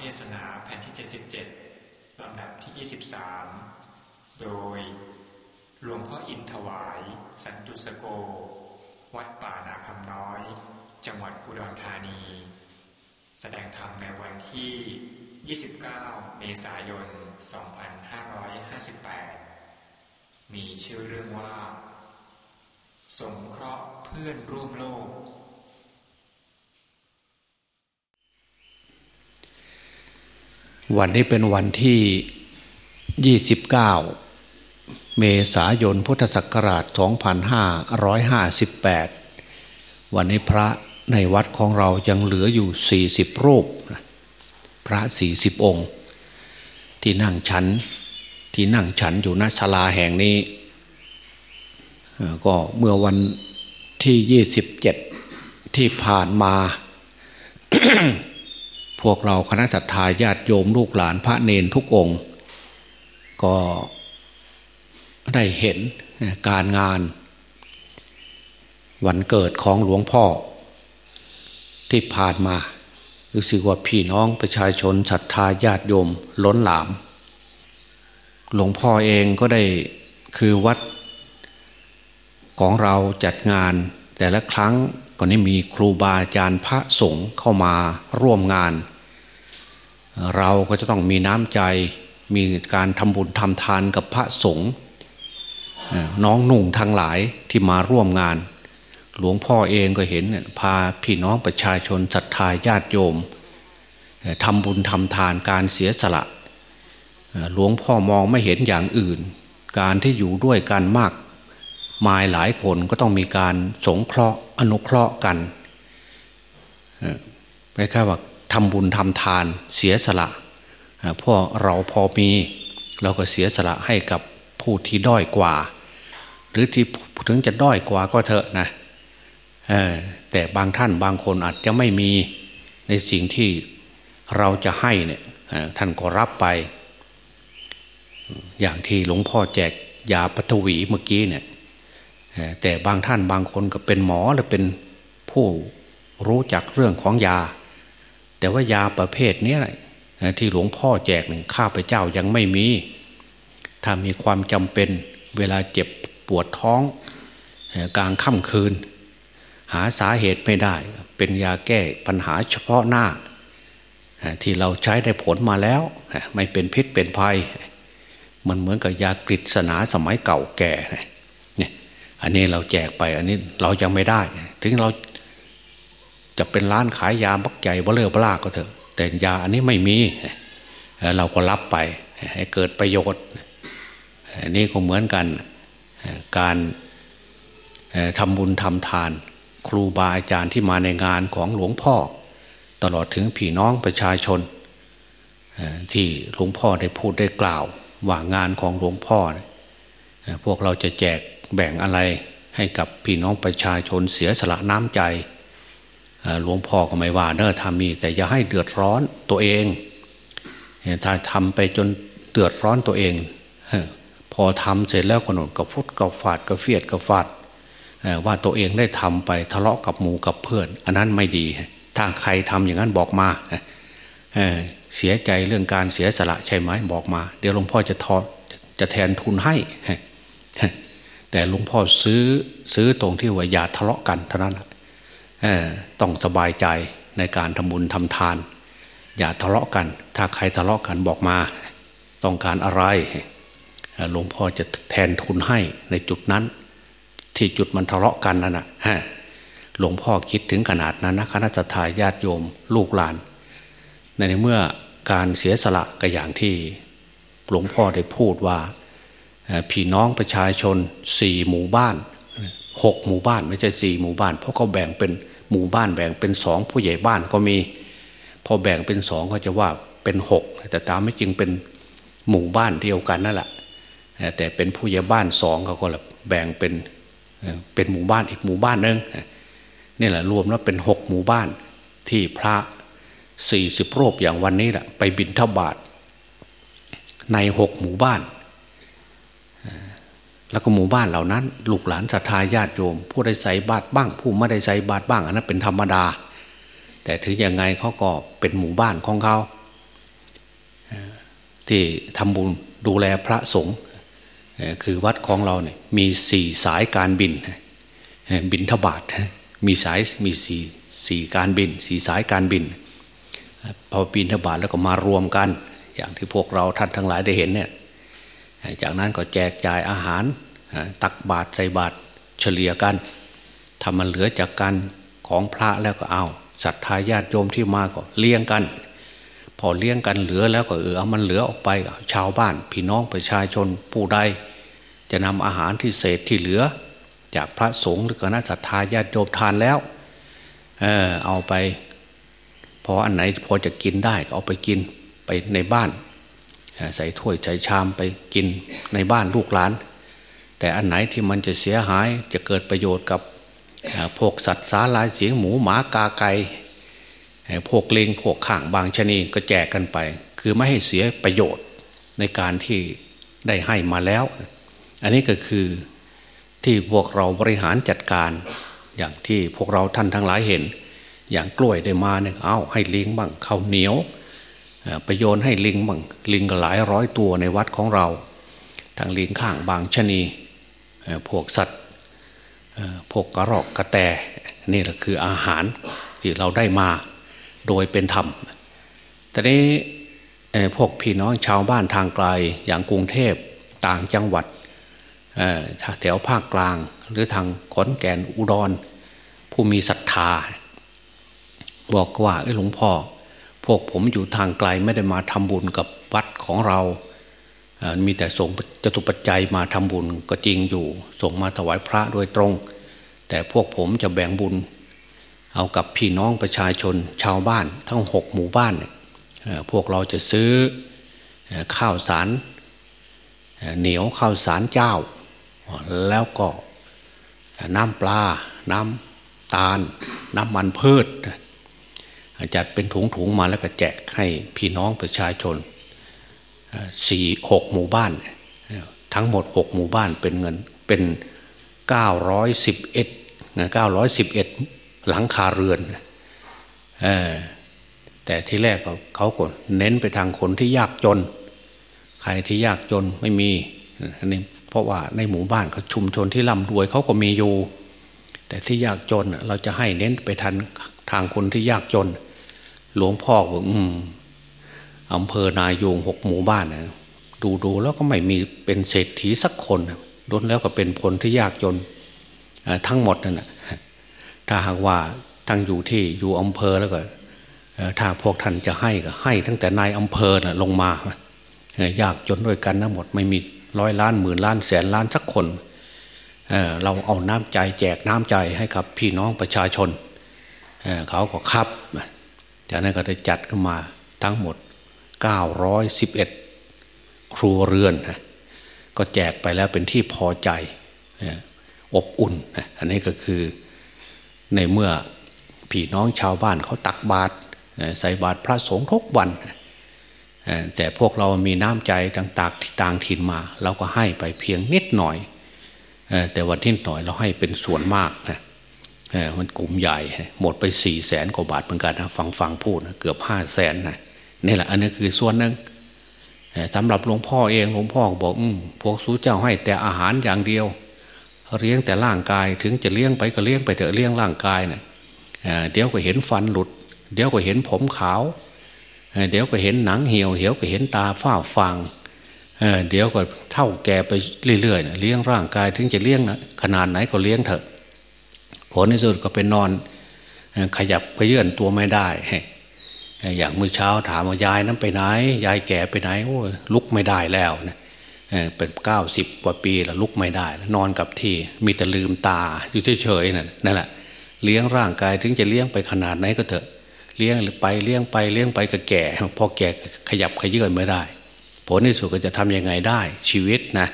เทศนาแผ่นที่ 77 ลำดับที่ 23 โดย หลวงพ่ออินถวาย สันตุสโก วัดป่านาคำน้อย จังหวัดอุดรธานี แสดงธรรมในวันที่ 29 เมษายน 2558 มีชื่อเรื่องว่า สงเคราะห์เพื่อนร่วมโลก วันนี้เป็นวันที่ 29 เมษายนพุทธศักราช 2558 วันนี้พระในวัดของเรายังเหลืออยู่ 40 รูป พระ 40 องค์ ที่นั่งฉันที่นั่งฉันอยู่ณศาลาแห่งนี้ ก็เมื่อวันที่ 27 ที่ผ่านมา พวกเราคณะสัตยาญาติโยมลูกหลานพระเนนทุกองค์ ก็ได้เห็นการงาน วันเกิดของหลวงพ่อ ที่ผ่านมารู้สึกว่าพี่น้องประชาชนศรัทธาญาติโยมล้นหลาม หลวงพ่อเองก็ได้คือวัดของเราจัดงานแต่ละครั้งก็นี้มีครูบาอาจารย์พระสงฆ์เข้ามาร่วมงาน เราก็จะต้องมีน้ำใจ มีการทำบุญทำทานกับพระสงฆ์น้องนุ่งทั้งหลายที่มาร่วมงาน หลวงพ่อเองก็เห็นพาพี่น้องประชาชนศรัทธาญาติโยมทำบุญทำทานการเสียสละ หลวงพ่อมองไม่เห็นอย่างอื่น การที่อยู่ด้วยกันมากมายหลายคนก็ต้องมีการสงเคราะห์อนุเคราะห์กันไม่แค่ว่า ทำบุญทำทานเสียสละพวกเราพอมีเราก็เสียสละให้กับผู้ที่ด้อยกว่า หรือที่ถึงจะด้อยกว่าก็เถอะนะแต่บางท่านบางคนอาจจะไม่มีในสิ่งที่เราจะให้เนี่ยท่านก็รับไป อย่างที่หลวงพ่อแจกยาปฐวีเมื่อกี้เนี่ยแต่บางท่านบางคนก็เป็นหมอหรือเป็นผู้รู้จักเรื่องของยา แต่ว่ายาประเภทนี้ที่หลวงพ่อแจกหนึ่งข้าพเจ้ายังไม่มี ถ้ามีความจำเป็นเวลาเจ็บปวดท้องกลางค่ำคืน หาสาเหตุไม่ได้ เป็นยาแก้ปัญหาเฉพาะหน้า ที่เราใช้ได้ผลมาแล้ว ไม่เป็นพิษเป็นภัย มันเหมือนกับยากฤษณาสมัยเก่าแก่เนี่ยอันนี้เราแจกไปอันนี้เรายังไม่ได้ ถึงเรา จะเป็นร้านขายยาบักใหญ่เบลอเบลาก็เถอะ แต่ยาอันนี้ไม่มี เราก็รับไปให้เกิดประโยชน์อันนี้ก็เหมือนกันการทำบุญทำทาน ครูบาอาจารย์ที่มาในงานของหลวงพ่อ ตลอดถึงพี่น้องประชาชน ที่หลวงพ่อได้พูดได้กล่าว ว่างานของหลวงพ่อ พวกเราจะแจกแบ่งอะไรให้กับพี่น้องประชาชนเสียสละน้ำใจ หลวงพ่อก็ไม่ว่าเนอะทำมีแต่อย่าให้เดือดร้อนตัวเอง ถ้าทำไปจนเดือดร้อนตัวเอง พอทำเสร็จแล้วก็หนุนกับฟุดกับฝาดกับเฟียดกับฝาดว่าตัวเองได้ทำไปทะเลาะกับหมูกับเพื่อน อันนั้นไม่ดี ถ้าใครทำอย่างนั้นบอกมาเสียใจเรื่องการเสียสละใช่ไหมบอกมา เดี๋ยวหลวงพ่อจะทอจะแทนทุนให้ แต่หลวงพ่อซื้อซื้อตรงที่ว่าอย่าทะเลาะกันเท่านั้น ต้องสบายใจในการทำบุญทำทาน อย่าทะเลาะกัน ถ้าใครทะเลาะกันบอกมา ต้องการอะไรหลวงพ่อจะแทนทุนให้ในจุดนั้น ที่จุดมันทะเลาะกันนั่นนะหลวงพ่อคิดถึงขนาดนั้นนะคณะทาญาติโยมลูกหลาน ในเมื่อการเสียสละก็อย่างที่หลวงพ่อได้พูดว่าพี่น้องประชาชนสี่หมู่บ้านหกหมู่บ้านไม่ใช่สี่หมู่บ้าน เพราะเขาแบ่งเป็น หมู่บ้านแบ่งเป็นสองผู้ใหญ่บ้านก็มี พอแบ่งเป็นสองก็จะว่าเป็นหกแต่ตามไม่จริงเป็นหมู่บ้านเดียวกันนั่นแหละแต่เป็นผู้ใหญ่บ้านสองเขาก็แบ่งเป็นเป็นหมู่บ้านอีกหมู่บ้านหนึ่งนี่แหละรวมแล้วเป็นหกหมู่บ้านที่พระสี่สิบรูปอย่างวันนี้แหละไปบินทบาทในหกหมู่บ้าน แล้วก็หมู่บ้านเหล่านั้น ลูกหลานศรัทธาญาติโยม ผู้ได้ใส่บาตรบ้าง ผู้ไม่ได้ใส่บาตรบ้างอันนั้นเป็นธรรมดา แต่ถึงยังไงเขาก็เป็นหมู่บ้านของเขาที่ทำบุญดูแลพระสงฆ์คือวัดของเราเนี่ยมีสี่สายการบินบินทบาทมีสายมีสี่สี่การบินสี่สายการบิน พอบินทบาทแล้วก็มารวมกัน อย่างที่พวกเราท่านทั้งหลายได้เห็นเนี่ย จากนั้นก็แจกจ่ายอาหาร ตักบาตรใส่บาตรเฉลี่ยกันทำมันเหลือจากการของพระแล้วก็เอาศรัทธาญาติโยมที่มาก็เลี้ยงกัน พอเลี้ยงกันเหลือแล้วก็เออเอามันเหลือออกไปชาวบ้าน พี่น้องประชาชนผู้ใด จะนำอาหารที่เศษที่เหลือ จากพระสงฆ์หรือคณะศรัทธาญาติโยมทานแล้วเออเอาไปพออันไหนพอจะกินได้ก็เอาไปกินไปในบ้าน ใส่ถ้วยใส่ชามไปกินในบ้านลูกหลาน แต่อันไหนที่มันจะเสียหายจะเกิดประโยชน์กับพวกสัตว์สาลายเสียงหมูหมากาไก่พวกเลงพวกข่างบางชนีก็แจกกันไป คือไม่ให้เสียประโยชน์ในการที่ได้ให้มาแล้ว อันนี้ก็คือที่พวกเราบริหารจัดการ อย่างที่พวกเราท่านทั้งหลายเห็น อย่างกล้วยได้มาเนี่ยเอาให้เลิงบ้างข้าวเหนียว ไปโยนให้ลิงบ้างลิงก็หลายร้อยตัวในวัดของเราทางลิงข้างบางชนีพวกสัตว์พวกกระรอกกระแตนี่แหละคืออาหารที่เราได้มาโดยเป็นธรรมแต่นี้พวกพี่น้องชาวบ้านทางไกลอย่างกรุงเทพต่างจังหวัดแถวภาคกลาง หรือทางขอนแก่นอุดร ผู้มีศรัทธา บอกว่าไอ้หลวงพ่อ วกผมอยู่ทางไกลไม่ได้มาทำบุญกับวัดของเรามีแต่ส่งจตุปัจจัยมาทำบุญก็จริงอยู่ ส่งมาถวายพระโดยตรง แต่พวกผมจะแบ่งบุญ เอากับพี่น้องประชาชนชาวบ้าน ทั้งหกหมู่บ้าน พวกเราจะซื้อข้าวสารเหนียวข้าวสารเจ้า แล้วก็น้ำปลา น้ำตาล น้ำมันพืช จัดเป็นถุงๆมาแล้วก็แจกให้พี่น้องประชาชนสี่หกหมู่บ้าน ทั้งหมดหกหมู่บ้านเป็นเงินเป็นเก้าร้อยสิบเอ็ดเก้าร้อยสิบเอ็ดหลังคาเรือนแต่ที่แรกเขาก็เน้นไปทางคนที่ยากจน ใครที่ยากจนไม่มีอันี่เพราะว่าในหมู่บ้านเขาชุมชนที่ร่ำรวยเขาก็มีอยู่ แต่ที่ยากจนเราจะให้เน้นไปทางทางคนที่ยากจน หลวงพ่อบอกอืมอำเภอนายงหกหมู่บ้านนะดูดูแล้วก็ไม่มีเป็นเศรษฐีสักคนล้นแล้วก็เป็นคนที่ยากจนทั้งหมดนั่นแหะถ้าหากว่าทั้งอยู่ที่อยู่อำเภอแล้วก็ถ้าพวกท่านจะให้ก็ให้ตั้งแต่นายอำเภอนะลงมายากจนด้วยกันทั้งหมด ไม่มีร้อยล้านหมื่นล้านแสนล้านสักคนเเราเอาน้ำใจแจกน้ำใจให้กับพี่น้องประชาชนเเขาก็ครับ จากนั้นก็ได้จัดขึ้นมาทั้งหมด 911 ครัวเรือนนะก็แจกไปแล้วเป็นที่พอใจอบอุ่นอันนี้ก็คือในเมื่อพี่น้องชาวบ้านเขาตักบาตรใส่บาตรพระสงฆ์ทุกวันแต่พวกเรามีน้ำใจต่างๆต่างถิ่นมา เราก็ให้ไปเพียงนิดหน่อยแต่วันที่หน่อยเราให้เป็นส่วนมากนะ มันกลุ่มใหญ่ หมดไปสี่แสนกว่าบาทเหมือนกันนะฟังฟังพูดนะเกือบห้าแสนนะนี่แหละอันนี้คือส่วนหนึ่งสำหรับหลวงพ่อเองหลวงพ่อบอกอพวกสู้เจ้าให้แต่อาหารอย่างเดียว เลี้ยงแต่ร่างกายถึงจะเลี้ยงไปก็เลี้ยงไปเถอะเลี้ยงร่างกายเนะ่ยเดี๋ยวก็เห็นฟันหลุด เดี๋ยวก็เห็นผมขาว เดี๋ยวก็เห็นหนังเหี่ยวเดี๋ยวก็เห็นตาฝ้าฟางเดี๋ยวก็เท่าแก่ไปเรื่อยๆเลี้ยงร่างกายถึงจะเลี้ยงนะขนาดไหนก็เลี้ยงเถอะ ผลในสุดก็เป็นนอน ขยับขยื่นตัวไม่ได้ อย่างมือเช้าถามว่ายายนั้นไปไหน ยายแก่ไปไหนโอ้ลุกไม่ได้แล้วนะเป็นเก้าสิบกว่าปีแล้วลุกไม่ได้ นอนกับที่มีแต่ลืมตาอยู่เฉยๆนั่นแหละเลี้ยงร่างกายถึงจะเลี้ยงไปขนาดไหนก็เถอะเลี้ยงไปเลี้ยงไปเลี้ยงไปก็แก่ พอแก่ขยับขยื่นไม่ได้ ผลที่สุดก็จะทำยังไงได้ ชีวิตนะ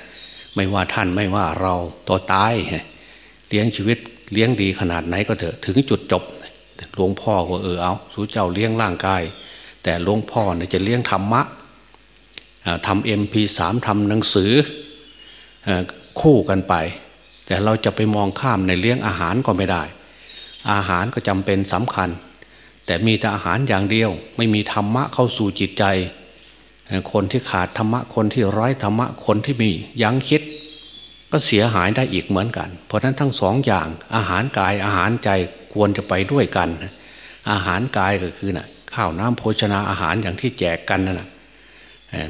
ไม่ว่าท่านไม่ว่าเราตัวตายเลี้ยงชีวิต เลี้ยงดีขนาดไหนก็เถอะถึงจุดจบหลวงพ่อก็เออเอาสู้เจ้าเลี้ยงร่างกาย แต่หลวงพ่อเนี่ยจะเลี้ยงธรรมะทำเอ็มพีสามทำหนังสือคู่กันไป แต่เราจะไปมองข้ามในเลี้ยงอาหารก็ไม่ได้ อาหารก็จำเป็นสำคัญ แต่มีแต่อาหารอย่างเดียว ไม่มีธรรมะเข้าสู่จิตใจ คนที่ขาดธรรมะคนที่ร้อยธรรมะคนที่มียั้งคิด ก็เสียหายได้อีกเหมือนกัน เพราะฉะนั้นทั้งสองอย่างอาหารกายอาหารใจควรจะไปด้วยกัน อาหารกายก็คือนะ่ะข้าวน้ำโภชนาอาหารอย่างที่แจกกันนั่นแหะ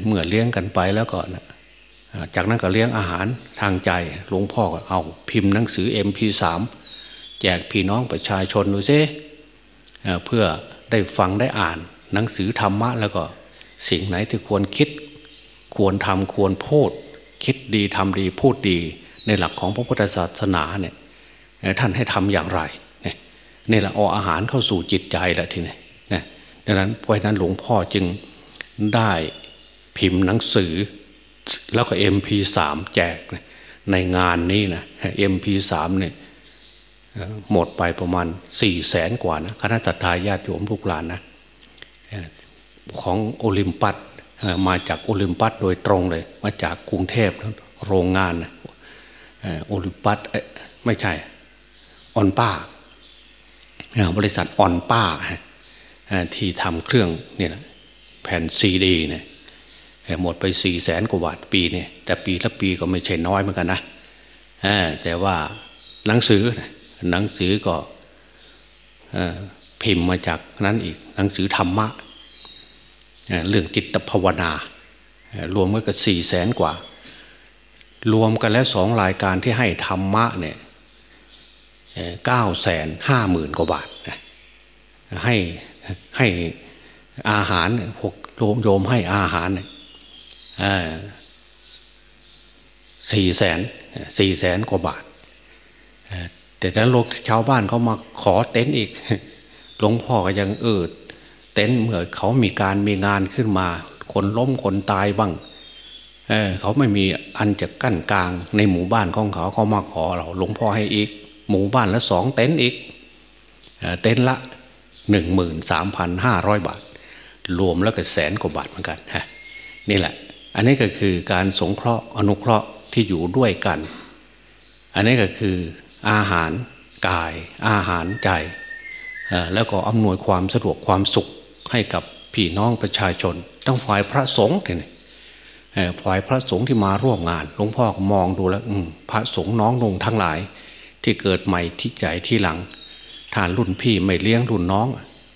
เมื่อเลี้ยงกันไปแล้วก็นะจากนั้นก็เลี้ยงอาหารทางใจหลวงพ่อก็เอาพิมพ์หนังสือ MP3 แจกพี่น้องประชาชนดูซิเพื่อได้ฟังได้อ่านหนังสือธรรมะแล้วก็สิ่งไหนที่ควรคิด ควรทำควรพูด คิดดีทำดีพูดดีในหลักของพระพุทธศาสนาเนี่ยท่านให้ทำอย่างไรนี่แหละเอาอาหารเข้าสู่จิตใจแล้วทีนี้นะดังนั้นเพราะนั้นหลวงพ่อจึงได้พิมพ์หนังสือ แล้วก็ MP3 แจกในงานนี้นะ MP3 เนี่ยหมดไปประมาณสี่แสนกว่านะคณะทาญาติโยมลูกหลานนะ ของโอลิมปัส มาจากโอลิมปัสโดยตรงเลย มาจากกรุงเทพโรงงานโอลิมปัสไม่ใช่ออนป้า บริษัทออนป้าที่ทำเครื่องเนี่ยแผ่นซีดีเนี่ยหมดไปสี่แสนกว่าบาทปีนี่แต่ปีละปีก็ไม่ใช่น้อยเหมือนกันนะแต่ว่าหนังสือหนังสือก็พิมพ์มาจากนั้นอีกหนังสือธรรมะ เรื่องจิตภาวนารวมกันก็สี่แสนกว่า รวมกันแล้วสองรายการที่ให้ธรรมะเนี่ยเก้าแสนห้าหมื่นกว่าบาทให้ให้อาหารพวกโยมให้อาหารเนี่ยสี่แสนสี่แสนกว่าบาทแต่นั้นลงชาวบ้านเขามาขอเต็นท์อีก หลวงพ่อก็ยังเออ เต็นท์เมื่อเขามีการมีงานขึ้นมา คนล้มคนตายบ้างเเขาไม่มีอันจะกั้นกลางในหมู่บ้านของเขาเขามาขอเราหลวงพ่อให้อีก หมู่บ้านละสองเต็นท์อีกเต็นท์ละหนึ่งหมื่นสามพันห้าร้อยบาท รวมแล้วก็แสนกว่าบาทเหมือนกันฮะนี่แหละ อันนี้ก็คือการสงเคราะห์อนุเคราะห์ที่อยู่ด้วยกัน อันนี้ก็คืออาหารกายอาหารใจแล้วก็อำนวยความสะดวกความสุข ให้กับพี่น้องประชาชน ทั้งฝ่ายพระสงฆ์เนี่ยฝ่ายพระสงฆ์ที่มาร่วมงานหลวงพ่อมองดูแล้วพระสงฆ์น้องลงทั้งหลาย ที่เกิดใหม่ที่ใจที่หลังทานรุ่นพี่ไม่เลี้ยงรุ่นน้อง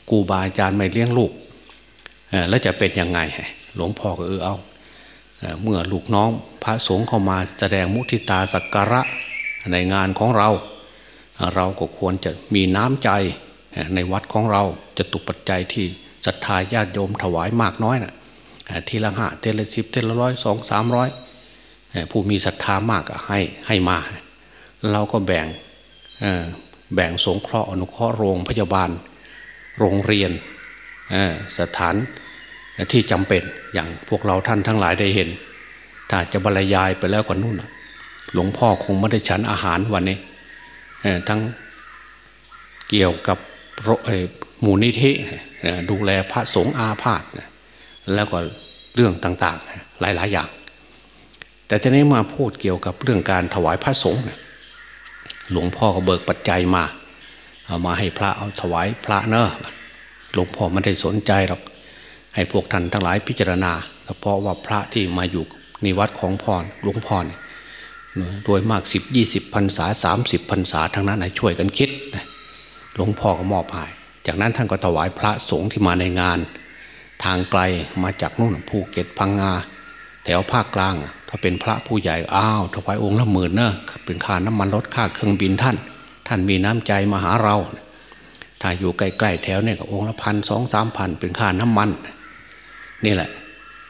กูบาอาจารย์ไม่เลี้ยงลูกแล้วจะเป็นยังไง หลวงพ่อก็เออเอาเมื่อลูกน้องพระสงฆ์เข้ามาแสดงมุทิตาสักการะในงานของเรา เราก็ควรจะมีน้ำใจในวัดของเราจะตุปัจจัยที่ ศรัทธาญาติโยมถวายมากน้อยนะทีละห้าเทละสิบเทละร้อยสองสามร้อยผู้มีศรัทธามากให้ให้มา เราก็แบ่งแบ่งสงเคราะห์อนุเคราะห์โรงพยาบาล โรงเรียนสถานที่จำเป็นอย่างพวกเราท่านทั้งหลายได้เห็น ถ้าจะบรรยายไปแล้วกว่านู่นหลวงพ่อคงไม่ได้ฉันอาหารวันนี้ทั้งเกี่ยวกับมูลนิธิ ดูแลพระสงฆ์อาพาธแล้วก็เรื่องต่างๆ หลายๆอย่าง แต่ทีนี้มาพูดเกี่ยวกับเรื่องการถวายพระสงฆ์หลวงพ่อก็เบิกปัจจัยมาเอามาให้พระเอาถวายพระเนอะหลวงพ่อไม่ได้สนใจหรอกให้พวกท่านทั้งหลายพิจารณาเฉพาะว่าพระที่มาอยู่ในวัดของพรหลวงพ่อโดยมากสิบยี่สิบพรรษาสามสิบพรรษาทั้งนั้นให้ช่วยกันคิดหลวงพ่อก็มอบให้ จากนั้นท่านก็ถวายพระสงฆ์ที่มาในงาน ทางไกลมาจากนู่นภูเก็ตพังงา แถวภาคกลาง ถ้าเป็นพระผู้ใหญ่อ้าวถวายองค์ละหมื่นเนอะเป็นค่าน้ำมันรถค่าเครื่องบินท่าน ท่านมีน้ำใจมาหาเรา ถ้าอยู่ใกล้ๆแถวเนี่ยก็องค์ละพันสองสามพันเป็นค่าน้ำมัน นี่แหละ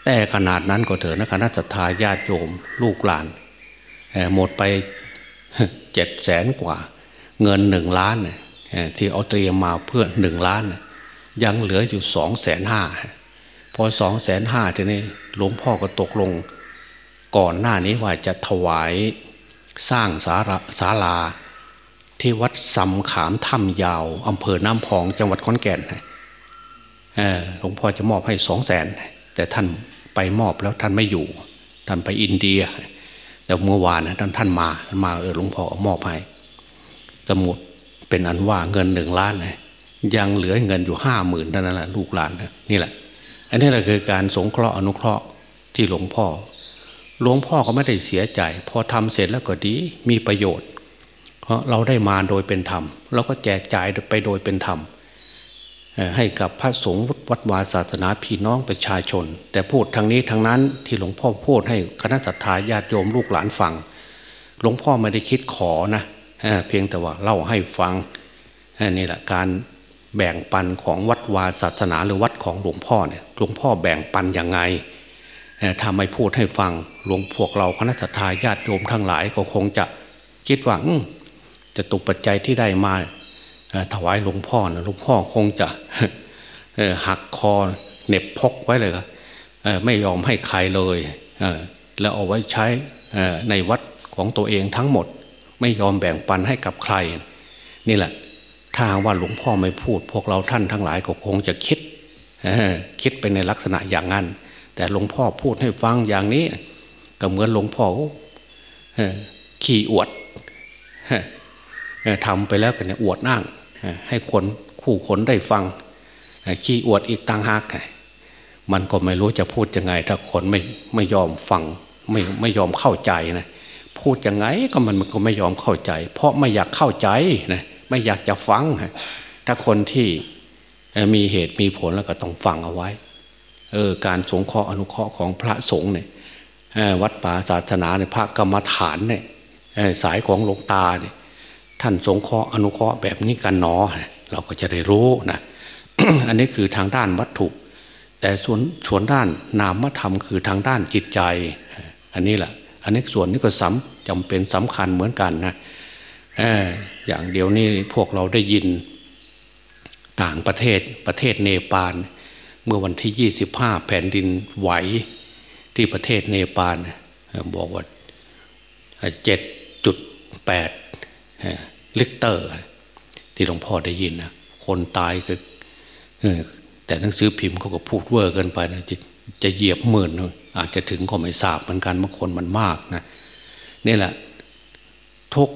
แต่ขนาดนั้นก็เถอะนะคณะสัตยาญาติโยมลูกหลานหมดไปเจ็ดแสนกว่า เงินหนึ่งล้านเนี่ย ที่เอาเตรียมมาเพื่อหนึ่งล้าน ยังเหลืออยู่สองแสนห้าพอสองแสนห้าทีนี้หลวงพ่อก็ตกลง ก่อนหน้านี้ว่าจะถวายสร้างสาราศาลา ที่วัดสำขามถ้ำยาวอำเภอน้ำพองจังหวัดขอนแก่นหลวงพ่อจะมอบให้สองแสนแต่ท่านไปมอบแล้วท่านไม่อยู่ ท่านไปอินเดีย แต่เมื่อวานนะท่านท่านมามาเออหลวงพ่อมอบให้สมุด เป็นอันว่าเงินหนึ่งล้านนะยังเหลือเงินอยู่ห้าหมื่นเท่านั่นแหละลูกหลานนี่แหละ อันนี้แหละคือการสงเคราะห์อนุเคราะห์ที่หลวงพ่อ หลวงพ่อก็ไม่ได้เสียใจ พอทำเสร็จแล้วก็ดีมีประโยชน์ เพราะเราได้มาโดยเป็นธรรมเราก็แจกจ่ายไปโดยเป็นธรรมให้กับพระสงฆ์วัดวาศาสนาพี่น้องประชาชน แต่พูดทางนี้ทางนั้นที่หลวงพ่อพูดให้คณะสัตยาญาติโยมลูกหลานฟัง หลวงพ่อไม่ได้คิดขอนะ เพียงแต่ว่าเล่าให้ฟังนี่แหละการแบ่งปันของวัดวาศาสนาหรือวัดของหลวงพ่อเนี่ยหลวงพ่อแบ่งปันย่างไงถ้าไม่พูดให้ฟังหลวงพวกเราคณะทาญาติโยมทั้งหลายก็คงจะคิดว่าจะตุปัจจัยที่ได้มาถวายหลวงพ่อนะหลวงพ่อคงจะหักคอเน็บพกไว้เลยไม่ยอมให้ใครเลยแล้วเอาไว้ใช้ในวัดของตัวเองทั้งหมด ไม่ยอมแบ่งปันให้กับใคร นี่แหละ ถ้าว่าหลวงพ่อไม่พูด พวกเราท่านทั้งหลายก็คงจะคิดคิดไปในลักษณะอย่างนั้น แต่หลวงพ่อพูดให้ฟังอย่างนี้ ก็เหมือนหลวงพ่อขี่อวดทำไปแล้วกันเนี่ยอวดนั่งให้คนคู่คนได้ฟังขี้อวดอีกต่างหากมันก็ไม่รู้จะพูดยังไง ถ้าคนไม่ไม่ยอมฟังไม่ไม่ยอมเข้าใจนะ พูดยังไงก็มันมันก็ไม่ยอมเข้าใจ เพราะไม่อยากเข้าใจนะไม่อยากจะฟังถ้าคนที่มีเหตุมีผลแล้วก็ต้องฟังเอาไว้เออการสงเคราะห์อนุเคราะห์ของพระสงฆ์เนี่ยวัดป่าศาสนาในพระกรรมฐานเนี่ยสายของหลวงตาเนี่ยท่านสงเคราะห์อนุเคราะห์แบบนี้กันหนอเราก็จะได้รู้นะอันนี้คือทางด้านวัตถุ แต่ส่วนส่วนด้านนามธรรมคือทางด้านจิตใจ อันนี้แหละอันนี้ส่วนนี้ก็สำ จำเป็นสำคัญเหมือนกันนะอย่างเดียวนี้พวกเราได้ยินต่างประเทศประเทศเนปาลเมื่อวันที่ยี่สิบห้าแผ่นดินไหวที่ประเทศเนปาลบอกว่าเจ็ดจุดแปดริกเตอร์ ที่หลวงพ่อได้ยินนะคนตายคือแต่หนังสือพิมพ์เขาก็พูดเวอร์เกินไปนะจะจะเหยียบหมื่นอาจจะถึงก็ไม่ทราบเหมือนกันบางคนมันมากนะ นี่แหละทุกข์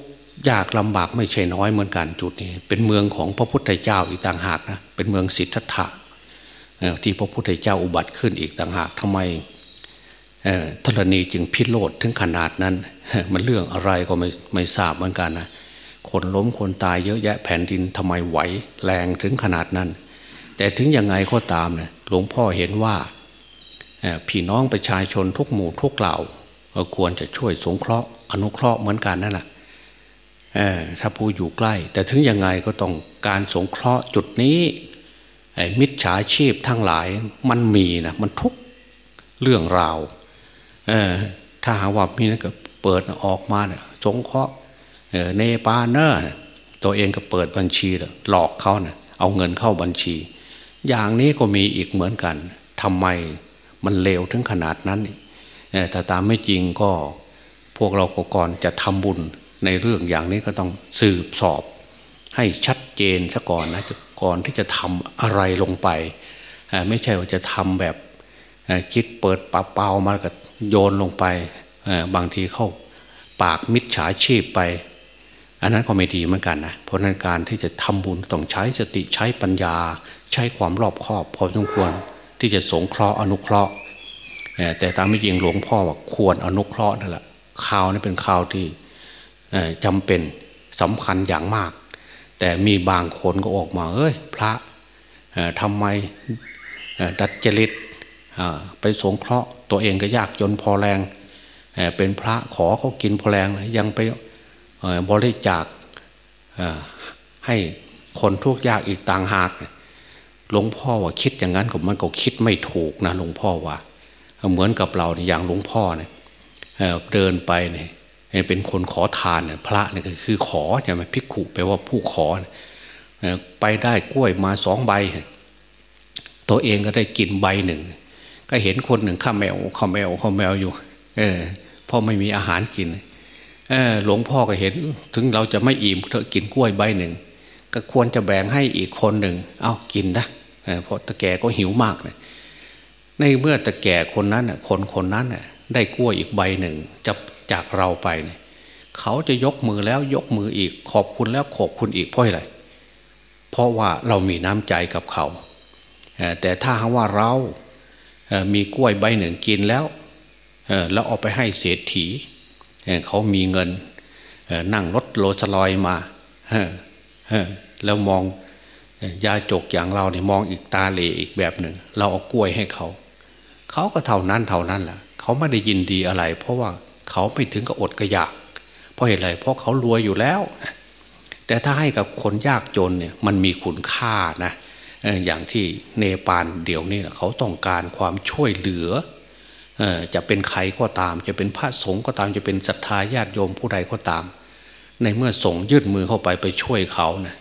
ยากลำบากไม่ใช่น้อยเหมือนกันจุดนี้ เป็นเมืองของพระพุทธเจ้าอีกต่างหากนะเป็นเมืองสิทธัตถะที่พระพุทธเจ้าอุบัติขึ้นอีกต่างหากทำไมธรณีจึงพิโรธถึงขนาดนั้น มันเรื่องอะไรก็ไม่ไม่ทราบเหมือนกันนะคนล้มคนตายเยอะแยะแผ่นดินทำไมไหวแรงถึงขนาดนั้น แต่ถึงยังไงก็ตามเนี่ยหลวงพ่อเห็นว่าพี่น้องประชาชนทุกหมู่ทุกเหล่าควรจะช่วยสงเคราะห์ อนุเคราะห์เหมือนกันนั่นแหละถ้าผู้อยู่ใกล้ แต่ถึงยังไงก็ต้องการสงเคราะห์จุดนี้มิจฉาชีพทั้งหลายมันมีนะมันทุกเรื่องราวถ้าหาว่ามีนั่นก็เปิดออกมาเนี่ยสงเคราะห์เนปาเนอร์ตัวเองก็เปิดบัญชีหลอกเขานะ่ยเอาเงินเข้าบัญชี อย่างนี้ก็มีอีกเหมือนกันทำไมมันเลวถึงขนาดนั้นแต่ตามไม่จริงก็ พวกเราก่อนจะทำบุญในเรื่องอย่างนี้ก็ต้องสืบสอบ ให้ชัดเจนซะก่อนนะก่อนที่จะทำอะไรลงไป ไม่ใช่ว่าจะทำแบบคิดเปิดปาเปล่ามาก็โยนลงไป บางทีเข้าปากมิจฉาชีพไป อันนั้นก็ไม่ดีเหมือนกันนะเพราะนั้นการที่จะทำบุญต้องใช้สติใช้ปัญญา ใช้ความรอบคอบพอสมควรที่จะสงเคราะห์อนุเคราะห์แต่ตามไม่จริงหลวงพ่อว่าควรอนุเคราะห์นั่นแหละ ข่าวนี้เป็นข่าวที่จำเป็นสำคัญอย่างมาก แต่มีบางคนก็ออกมา เอ้ย พระทำไมดัดจริตไปสงเคราะห์ตัวเองก็ยากจนพอแรงเป็นพระขอเขากินพอแรงยังไปบริจาคให้คนทุกข์ยากอีกต่างหากหลวงพ่อว่าคิดอย่างนั้นก็มันก็คิดไม่ถูกนะหลวงพ่อว่า เหมือนกับเราอย่างหลวงพ่อเนี่ย เดินไปเนี่ยเป็นคนขอทานเนี่ยพระเนี่ยคือขอเนี่ยมันพิกขุแปลว่าผู้ขอไปได้กล้วยมาสองใบ ตัวเองก็ได้กินใบหนึ่ง ก็เห็นคนหนึ่งข้าแมวข้าแมวข้าแมวอยู่ เออพอไม่มีอาหารกินเออหลวงพ่อก็เห็น ถึงเราจะไม่อิ่มเธอกินกล้วยใบหนึ่งก็ควรจะแบ่งให้อีกคนหนึ่ง เอากินนะเพราะตะแก่ก็หิวมากเลยในเมื่อตะแก่คนนั้นคนคนนั้น ได้กล้วยอีกใบหนึ่งจะจากเราไปเนี่ยเขาจะยกมือแล้วยกมืออีก ขอบคุณแล้วขอบคุณอีกเพราะอะไร เพราะว่าเรามีน้ำใจกับเขา แต่ถ้าว่าเรามีกล้วยใบหนึ่งกินแล้วแล้วเอาไปให้เศรษฐีเขามีเงินนั่งรถโรสลอยมาแล้วมองยาจกอย่างเราเนี่ยมองอีกตาเหลอีกแบบหนึ่ง เราเอากล้วยให้เขา เขาก็เท่านั้นเท่านั้นแหละ เขาไม่ได้ยินดีอะไร เพราะว่าเขาไม่ถึงกับอดกระยาก เพราะเหตุไรเพราะเขารวยอยู่แล้ว แต่ถ้าให้กับคนยากจนเนี่ยมันมีคุณค่านะอย่างที่เนปาลเดี๋ยวนี้เขาต้องการความช่วยเหลือจะเป็นใครก็ตาม จะเป็นพระสงฆ์ก็ตามจะเป็นศรัทธาญาติโยมผู้ใดก็ตาม ในเมื่อสงยื่นมือเข้าไปไปช่วยเขานะ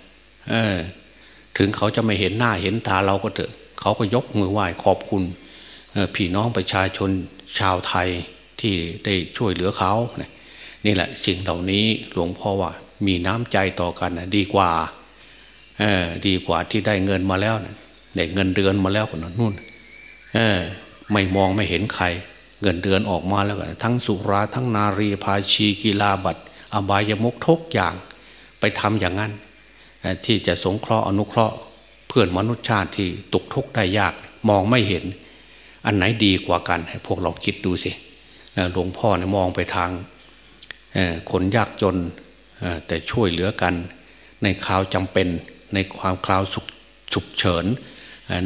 ถึงเขาจะไม่เห็นหน้าเห็นตาเราก็เถอะ เขาก็ยกมือไหว้ขอบคุณพี่น้องประชาชน ชาวไทยที่ได้ช่วยเหลือเขานี่แหละสิ่งเหล่านี้หลวงพ่อว่า มีน้ำใจต่อกันนะดีกว่าเออดีกว่าที่ได้เงินมาแล้วนะได้เงินเดือนมาแล้วคนนู่นเออไม่มองไม่เห็นใคร เงินเดือนออกมาแล้วกันทั้งสุราทั้งนารีภาชีกีฬาบัตรอบายมุกทุกอย่างไปทำอย่างนั้น ที่จะสงเคราะห์อนุเคราะห์ เพื่อนมนุษยชาติที่ตกทุกข์ได้ยากมองไม่เห็น อันไหนดีกว่ากัน ให้พวกเราคิดดูสิหลวงพ่อเนี่ยมองไปทางคนยากจนแต่ช่วยเหลือกัน ในข่าวจำเป็นในความคราวฉุกเฉิน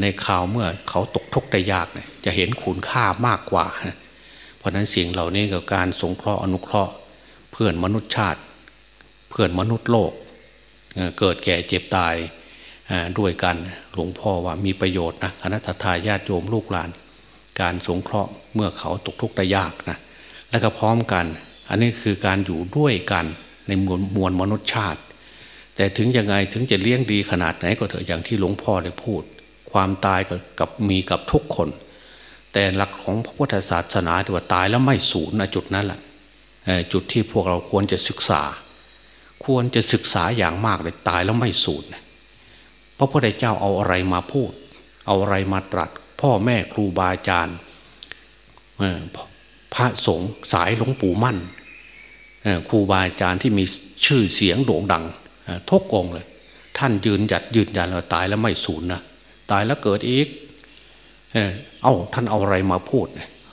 ในข่าวเมื่อเขาตกทุกข์ได้ยากจะเห็นคุณค่ามากกว่า เพราะนั้นสิ่งเหล่านี้กับการสงเคราะห์อนุเคราะห์ เพื่อนมนุษยชาติ เพื่อนมนุษย์โลก เกิดแก่เจ็บตายด้วยกันหลวงพ่อว่ามีประโยชน์นะคณะทาญาติโยมลูกหลาน การสงเคราะห์เมื่อเขาตกทุกข์ได้ยากนะและก็พร้อมกัน อันนี้คือการอยู่ด้วยกันในมวลมวลมนุษยชาติ แต่ถึงยังไงถึงจะเลี้ยงดีขนาดไหนก็เถอะอย่างที่หลวงพ่อได้พูด ความตายกับมีกับทุกคน แต่หลักของพระพุทธศาสนาที่ว่าตายแล้วไม่สูญนะจุดนั้นแหละจุดที่พวกเราควรจะศึกษา ควรจะศึกษาอย่างมากเลยตายแล้วไม่สูญพระพุทธเจ้าเอาอะไรมาพูด เอาอะไรมาตรัส พ่อแม่ครูบาอาจารย์พระสงฆ์สายหลวงปู่มั่นครูบาอาจารย์ที่มีชื่อเสียงโด่งดังทุกองเลย ท่านยืนหยัดยืนยันว่าตายแล้วไม่สูญนะตายแล้วเกิดอีกเอ้าท่านเอาอะไรมาพูด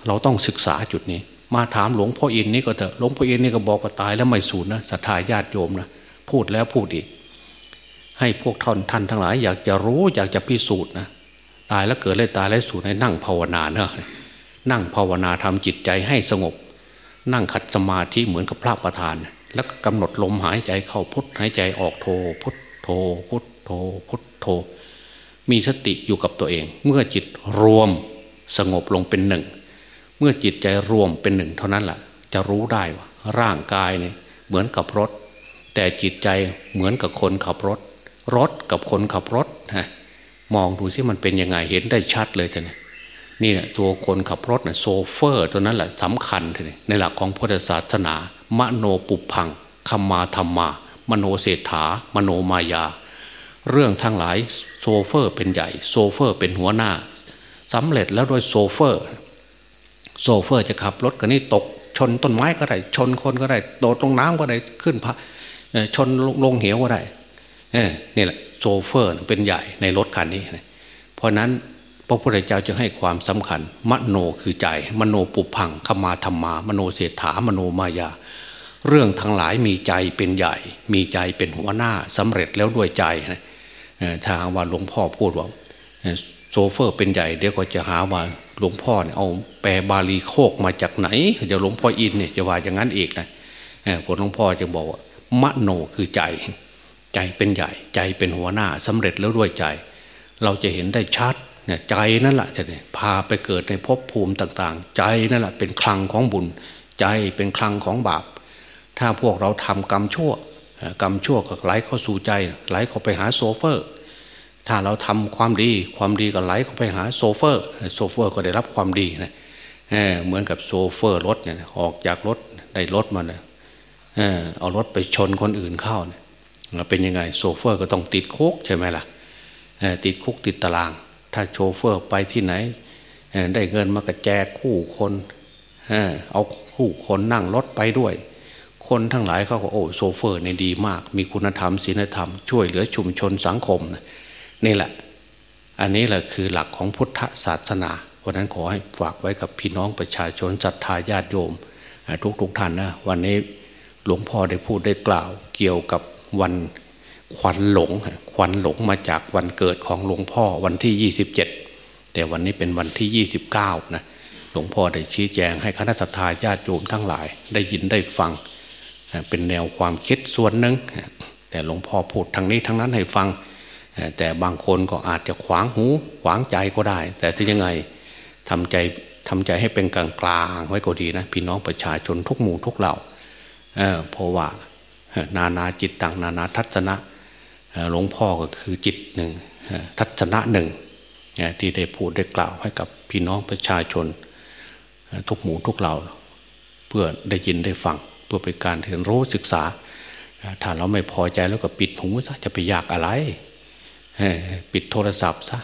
เราต้องศึกษาจุดนี้ มาถามหลวงพ่ออินนี่ก็เถอะหลวงพ่ออินนี่ก็บอกว่าตายแล้วไม่สูญนะศรัทธาญาติโยมนะพูดแล้วพูดอีก ให้พวกท่านท่านทั้งหลาย อยากจะรู้อยากจะพิสูจน์นะ ตายแล้วเกิดเลยตายแล้วสูญให้นั่งภาวนาเนอะนั่งภาวนาทำจิตใจให้สงบ นั่งขัดสมาธิเหมือนกับพระประธาน แล้วก็กำหนดลมหายใจเข้าพุทหายใจออกโทพุทโทพุทโทพุทโท มีสติอยู่กับตัวเอง เมื่อจิตรวมสงบลงเป็นหนึ่ง เมื่อจิตใจรวมเป็นหนึ่งเท่านั้นแหละจะรู้ได้ว่าร่างกายเนี่ยเหมือนกับรถ แต่จิตใจเหมือนกับคนขับรถ รถกับคนขับรถฮะ มองดูซิมันเป็นยังไงเห็นได้ชัดเลยท่านนี่แหละตัวคนขับรถเนี่ยโชเฟอร์ตัวนั้นแหละสำคัญเลยในหลักของพุทธศาสนา มโนปุพังคัมมาธรรมา มโนเศรษฐามโนมายา เรื่องทั้งหลายโชเฟอร์เป็นใหญ่ โชเฟอร์เป็นหัวหน้าสำเร็จแล้วโดยโชเฟอร์ โชเฟอร์จะขับรถคันนี้ตก ชนต้นไม้ก็ได้ ชนคนก็ได้โดดลงน้ำก็ได้ขึ้นพระชนลงเหวก็ได้นี่แหละโชเฟอร์เป็นใหญ่ในรถคันนี้ เพราะนั้นพระพุทธเจ้าจะให้ความสำคัญ มโนคือใจ มโนปุพังขมาธรรมา มโนเศรษฐามโนมายา เรื่องทั้งหลายมีใจเป็นใหญ่ มีใจเป็นหัวหน้าสำเร็จแล้วด้วยใจถ้าว่าหลวงพ่อพูดว่าโซเฟอร์เป็นใหญ่เดี๋ยวก็จะหาว่าหลวงพ่อเนี่ยเอาแปลบาลีโคกมาจากไหนเดี๋ยวหลวงพ่ออินเนี่ยจะว่าอย่างนั้นอีกนะผลหลวงพ่อจะบอกว่ามโนคือใจ ใจเป็นใหญ่ ใจเป็นหัวหน้าสำเร็จแล้วด้วยใจ เราจะเห็นได้ชัดเนี่ยใจนั่นแหละจะเนี่ยพาไปเกิดในภพภูมิต่างๆ ใจนั่นแหละเป็นคลังของบุญ ใจเป็นคลังของบาป ถ้าพวกเราทำกรรมชั่วกรรมชั่วก็ไหลเข้าสู่ใจ ไหลเข้าไปหาโชเฟอร์ ถ้าเราทำความดีความดีก็ไหลเข้าไปหาโชเฟอร์ โชเฟอร์ก็ได้รับความดีนะเหมือนกับโชเฟอร์รถเนี่ยออกจากรถได้รถมาเนี่ยเอารถไปชนคนอื่นเข้าเนี่ย เป็นยังไงโชเฟอร์ก็ต้องติดคุกใช่ไหมล่ะติดคุกติดตาราง ถ้าโชเฟอร์ไปที่ไหน ได้เงินมาก็แจกผู้คนเอาผู้คนนั่งรถไปด้วย คนทั้งหลายเขาก็โอ้โชเฟอร์นี่ดีมาก มีคุณธรรมศีลธรรมช่วยเหลือชุมชนสังคมนี่แหละ อันนี้แหละคือหลักของพุทธศาสนาเพราะนั้นขอให้ฝากไว้กับพี่น้องประชาชนศรัทธาญาติโยม ทุกๆทท่านนะวันนี้หลวงพ่อได้พูดได้กล่าวเกี่ยวกับ วันควันหลงควันหลงมาจากวันเกิดของหลวงพ่อวันที่ 27 แต่วันนี้เป็นวันที่ 29นะหลวงพ่อได้ชี้แจงให้คณะทาญาติโยมทั้งหลาย ได้ยินได้ฟัง เป็นแนวความคิดส่วนหนึ่งแต่หลวงพ่อพูดทางนี้ทั้งนั้นให้ฟัง แต่บางคนก็อาจจะขวางหูขวางใจก็ได้ แต่ถึงยังไงทำใจทำใจให้เป็นกลางกลางไว้ก็ดีนะพี่น้องประชาชนทุกหมู่ทุกเหล่าเเพราะว่า นานาจิตต่างนานาทัศนะหลวงพ่อก็คือจิตหนึ่งทัศนะหนึ่งที่ได้พูดได้กล่าวให้กับพี่น้องประชาชน ทุกหมู่ทุกเหล่าเพื่อได้ยินได้ฟังเพื่อเป็นการเรียนรู้ศึกษา ถ้าเราไม่พอใจแล้วก็ปิดหูซะจะไปอยากอะไร ปิดโทรศัพท์ซะ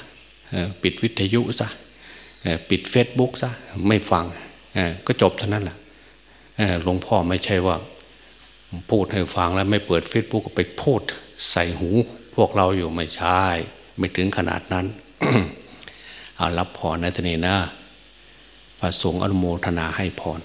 ปิดวิทยุซะปิดเฟซบุ๊กซะไม่ฟังก็จบเท่านั้นแหละหลวงพ่อไม่ใช่ว่า พูดให้ฟังแล้วไม่เปิดเฟซบุ๊กไปพูดใส่หู พวกเราอยู่ไม่ใช่ไม่ถึงขนาดนั้นเอารับพรนะทนีนะพระสงฆ์อนุโมทนาให้พร